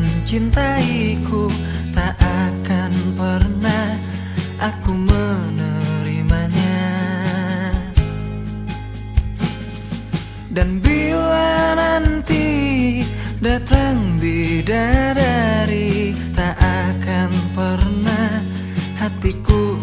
mencintaiku Tak akan pernah aku menerimanya. Dan bila nanti datang bidadari Tak akan pernah hatiku